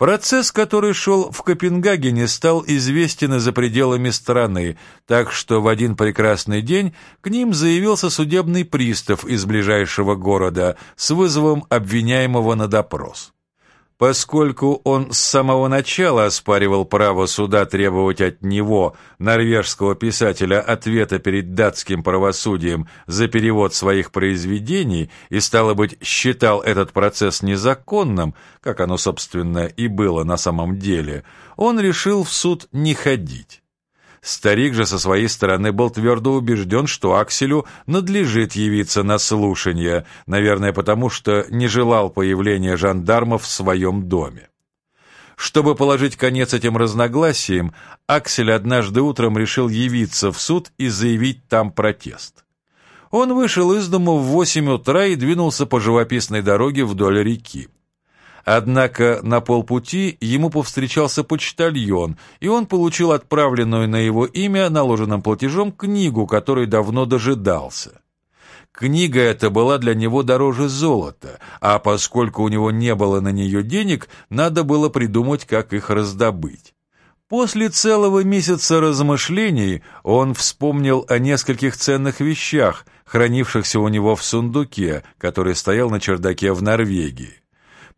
Процесс, который шел в Копенгагене, стал известен за пределами страны, так что в один прекрасный день к ним заявился судебный пристав из ближайшего города с вызовом обвиняемого на допрос. Поскольку он с самого начала оспаривал право суда требовать от него, норвежского писателя, ответа перед датским правосудием за перевод своих произведений и, стало быть, считал этот процесс незаконным, как оно, собственно, и было на самом деле, он решил в суд не ходить. Старик же со своей стороны был твердо убежден, что Акселю надлежит явиться на слушание, наверное, потому что не желал появления жандармов в своем доме. Чтобы положить конец этим разногласиям, Аксель однажды утром решил явиться в суд и заявить там протест. Он вышел из дома в восемь утра и двинулся по живописной дороге вдоль реки. Однако на полпути ему повстречался почтальон, и он получил отправленную на его имя наложенным платежом книгу, которой давно дожидался. Книга эта была для него дороже золота, а поскольку у него не было на нее денег, надо было придумать, как их раздобыть. После целого месяца размышлений он вспомнил о нескольких ценных вещах, хранившихся у него в сундуке, который стоял на чердаке в Норвегии.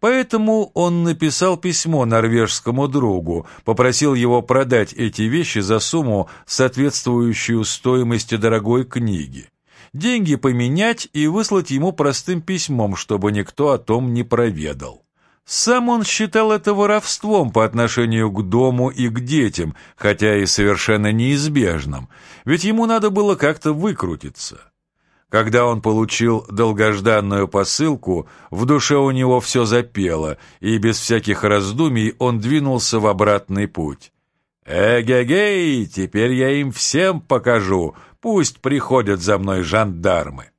Поэтому он написал письмо норвежскому другу, попросил его продать эти вещи за сумму, соответствующую стоимости дорогой книги. Деньги поменять и выслать ему простым письмом, чтобы никто о том не проведал. Сам он считал это воровством по отношению к дому и к детям, хотя и совершенно неизбежным, ведь ему надо было как-то выкрутиться. Когда он получил долгожданную посылку, в душе у него все запело, и без всяких раздумий он двинулся в обратный путь. «Эгегей, теперь я им всем покажу, пусть приходят за мной жандармы».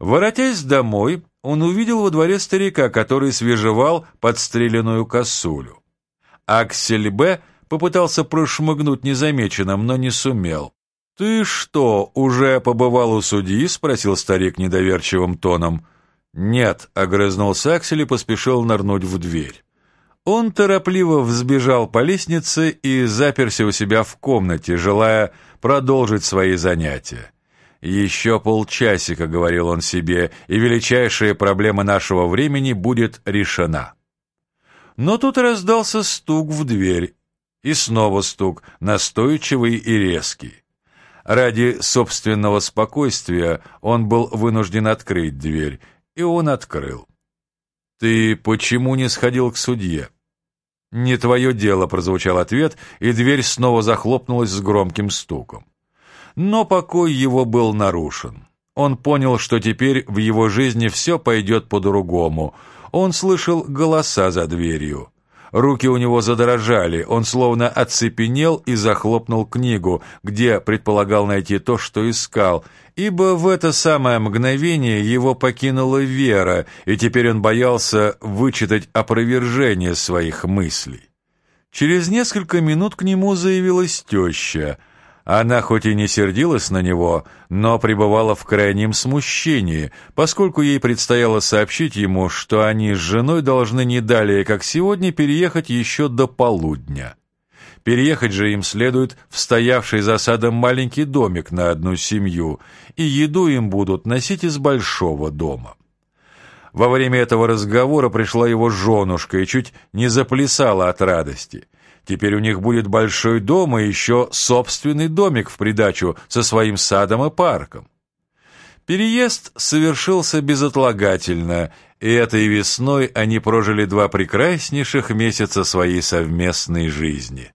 Воротясь домой, он увидел во дворе старика, который свежевал подстреленную косулю. Аксель Б. попытался прошмыгнуть незамеченным, но не сумел. «Ты что, уже побывал у судьи?» — спросил старик недоверчивым тоном. «Нет», — огрызнулся Аксель и поспешил нырнуть в дверь. Он торопливо взбежал по лестнице и заперся у себя в комнате, желая продолжить свои занятия. «Еще полчасика», — говорил он себе, — «и величайшая проблема нашего времени будет решена». Но тут раздался стук в дверь, и снова стук, настойчивый и резкий. Ради собственного спокойствия он был вынужден открыть дверь, и он открыл. «Ты почему не сходил к судье?» «Не твое дело», — прозвучал ответ, и дверь снова захлопнулась с громким стуком. Но покой его был нарушен. Он понял, что теперь в его жизни все пойдет по-другому. Он слышал голоса за дверью. Руки у него задрожали, он словно оцепенел и захлопнул книгу, где предполагал найти то, что искал, ибо в это самое мгновение его покинула вера, и теперь он боялся вычитать опровержение своих мыслей. Через несколько минут к нему заявилась теща — она хоть и не сердилась на него, но пребывала в крайнем смущении, поскольку ей предстояло сообщить ему, что они с женой должны не далее, как сегодня, переехать еще до полудня. Переехать же им следует в стоявший за садом маленький домик на одну семью, и еду им будут носить из большого дома. Во время этого разговора пришла его женушка и чуть не заплясала от радости – Теперь у них будет большой дом и еще собственный домик в придачу со своим садом и парком. Переезд совершился безотлагательно, и этой весной они прожили два прекраснейших месяца своей совместной жизни.